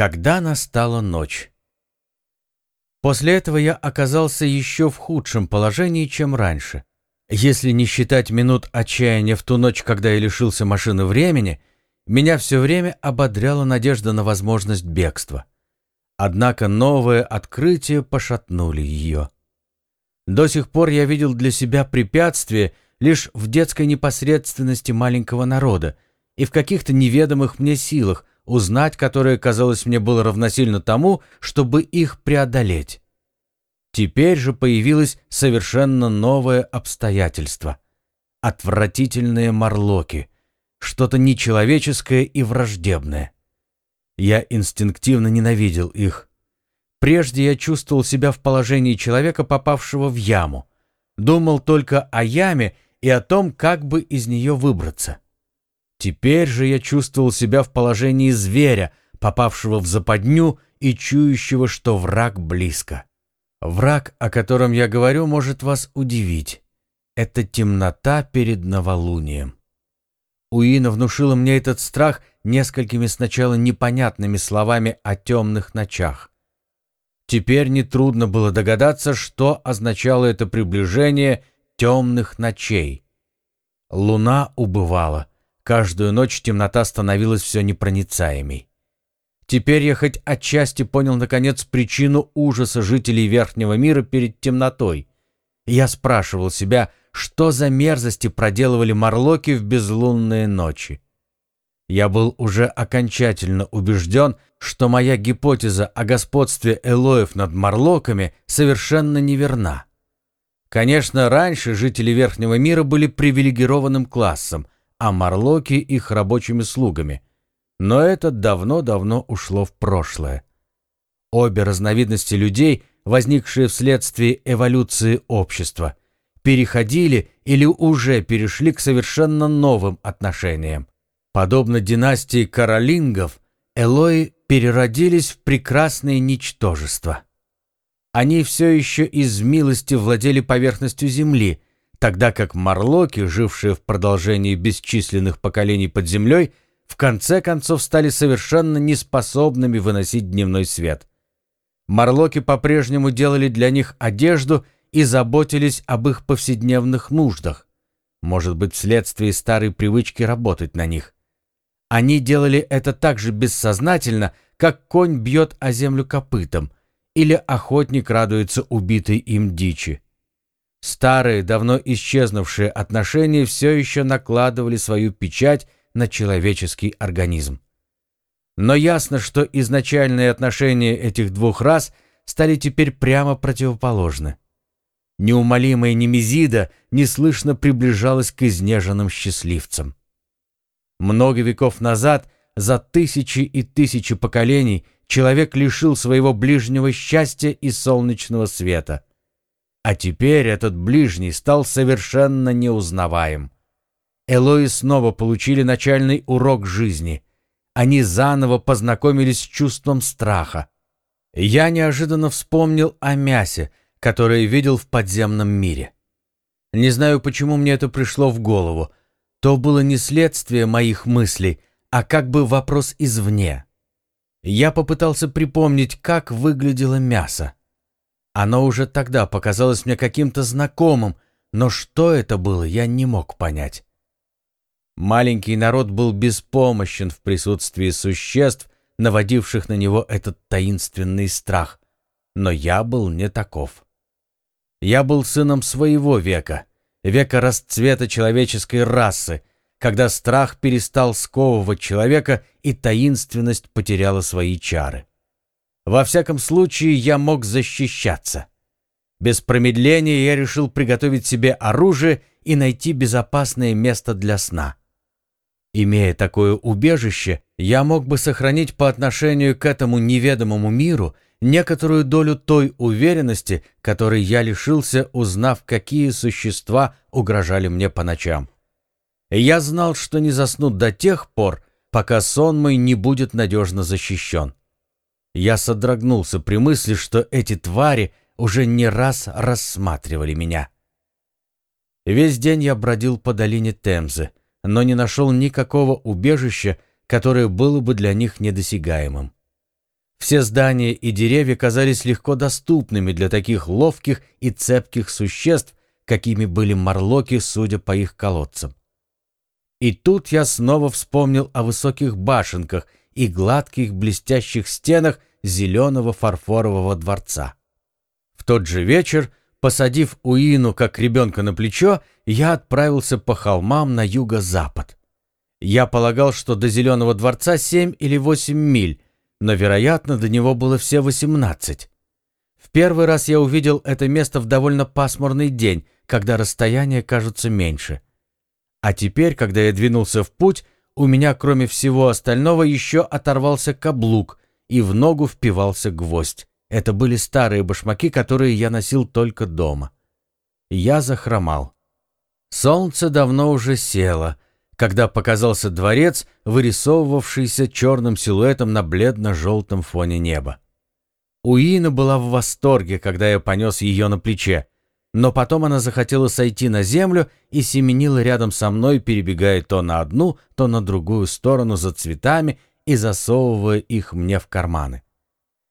Когда настала ночь. После этого я оказался еще в худшем положении, чем раньше. Если не считать минут отчаяния в ту ночь, когда я лишился машины времени, меня все время ободряла надежда на возможность бегства. Однако новые открытия пошатнули ее. До сих пор я видел для себя препятствие лишь в детской непосредственности маленького народа и в каких-то неведомых мне силах, узнать которые, казалось мне, было равносильно тому, чтобы их преодолеть. Теперь же появилось совершенно новое обстоятельство. Отвратительные морлоки, что-то нечеловеческое и враждебное. Я инстинктивно ненавидел их. Прежде я чувствовал себя в положении человека, попавшего в яму. Думал только о яме и о том, как бы из нее выбраться. Теперь же я чувствовал себя в положении зверя, попавшего в западню и чующего, что враг близко. Враг, о котором я говорю, может вас удивить. Это темнота перед новолунием. Уина внушила мне этот страх несколькими сначала непонятными словами о темных ночах. Теперь нетрудно было догадаться, что означало это приближение темных ночей. Луна убывала, Каждую ночь темнота становилась все непроницаемей. Теперь я хоть отчасти понял, наконец, причину ужаса жителей Верхнего мира перед темнотой. Я спрашивал себя, что за мерзости проделывали морлоки в безлунные ночи. Я был уже окончательно убежден, что моя гипотеза о господстве Элоев над морлоками совершенно неверна. Конечно, раньше жители Верхнего мира были привилегированным классом – а Марлоки их рабочими слугами. Но это давно-давно ушло в прошлое. Обе разновидности людей, возникшие вследствие эволюции общества, переходили или уже перешли к совершенно новым отношениям. Подобно династии каролингов, Элои переродились в прекрасные ничтожества. Они все еще из милости владели поверхностью земли – тогда как марлоки, жившие в продолжении бесчисленных поколений под землей, в конце концов стали совершенно неспособными выносить дневной свет. Марлоки по-прежнему делали для них одежду и заботились об их повседневных нуждах, может быть, вследствие старой привычки работать на них. Они делали это так же бессознательно, как конь бьет о землю копытом или охотник радуется убитой им дичи. Старые, давно исчезнувшие отношения все еще накладывали свою печать на человеческий организм. Но ясно, что изначальные отношения этих двух рас стали теперь прямо противоположны. Неумолимая Немезида неслышно приближалась к изнеженным счастливцам. Много веков назад, за тысячи и тысячи поколений, человек лишил своего ближнего счастья и солнечного света – а теперь этот ближний стал совершенно неузнаваем. Элои снова получили начальный урок жизни. Они заново познакомились с чувством страха. Я неожиданно вспомнил о мясе, которое видел в подземном мире. Не знаю, почему мне это пришло в голову. То было не следствие моих мыслей, а как бы вопрос извне. Я попытался припомнить, как выглядело мясо. Оно уже тогда показалось мне каким-то знакомым, но что это было, я не мог понять. Маленький народ был беспомощен в присутствии существ, наводивших на него этот таинственный страх. Но я был не таков. Я был сыном своего века, века расцвета человеческой расы, когда страх перестал сковывать человека и таинственность потеряла свои чары. Во всяком случае, я мог защищаться. Без промедления я решил приготовить себе оружие и найти безопасное место для сна. Имея такое убежище, я мог бы сохранить по отношению к этому неведомому миру некоторую долю той уверенности, которой я лишился, узнав, какие существа угрожали мне по ночам. Я знал, что не засну до тех пор, пока сон мой не будет надежно защищен. Я содрогнулся при мысли, что эти твари уже не раз рассматривали меня. Весь день я бродил по долине Темзы, но не нашел никакого убежища, которое было бы для них недосягаемым. Все здания и деревья казались легко доступными для таких ловких и цепких существ, какими были морлоки, судя по их колодцам. И тут я снова вспомнил о высоких башенках и гладких блестящих стенах зеленого фарфорового дворца. В тот же вечер, посадив Уину как ребенка на плечо, я отправился по холмам на юго-запад. Я полагал, что до Зеленого дворца семь или восемь миль, но, вероятно, до него было все восемнадцать. В первый раз я увидел это место в довольно пасмурный день, когда расстояния кажутся меньше. А теперь, когда я двинулся в путь, у меня, кроме всего остального, еще оторвался каблук, и в ногу впивался гвоздь. Это были старые башмаки, которые я носил только дома. Я захромал. Солнце давно уже село, когда показался дворец, вырисовывавшийся черным силуэтом на бледно-желтом фоне неба. Уина была в восторге, когда я понес ее на плече, но потом она захотела сойти на землю и семенила рядом со мной, перебегая то на одну, то на другую сторону за цветами и засовывая их мне в карманы.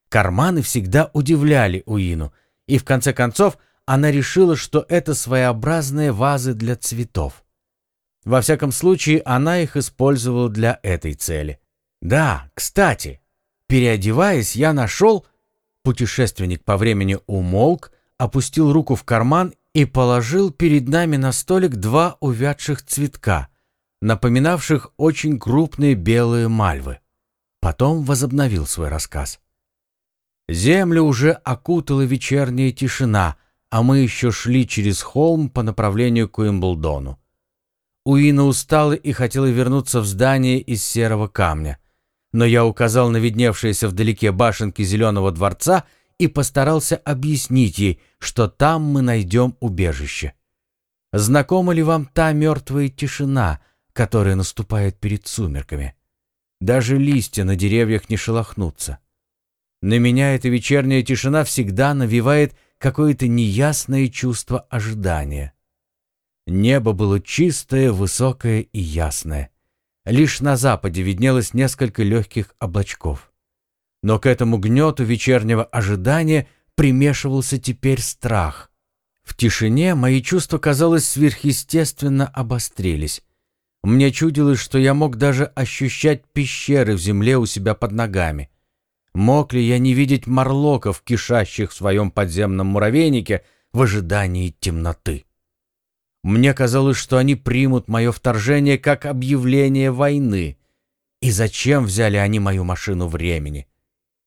Карманы всегда удивляли Уину, и в конце концов она решила, что это своеобразные вазы для цветов. Во всяком случае, она их использовала для этой цели. Да, кстати, переодеваясь, я нашел... Путешественник по времени умолк, опустил руку в карман и положил перед нами на столик два увядших цветка, напоминавших очень крупные белые мальвы. Потом возобновил свой рассказ. Землю уже окутала вечерняя тишина, а мы еще шли через холм по направлению к Уимблдону. Уина устала и хотела вернуться в здание из серого камня. Но я указал на видневшиеся вдалеке башенки Зеленого дворца и постарался объяснить ей, что там мы найдем убежище. Знакома ли вам та мертвая тишина, которая наступает перед сумерками? Даже листья на деревьях не шелохнутся. На меня эта вечерняя тишина всегда навевает какое-то неясное чувство ожидания. Небо было чистое, высокое и ясное. Лишь на западе виднелось несколько легких облачков. Но к этому гнету вечернего ожидания примешивался теперь страх. В тишине мои чувства, казалось, сверхъестественно обострились. Мне чудилось, что я мог даже ощущать пещеры в земле у себя под ногами. Мог ли я не видеть морлоков, кишащих в своем подземном муравейнике в ожидании темноты? Мне казалось, что они примут мое вторжение как объявление войны. И зачем взяли они мою машину времени?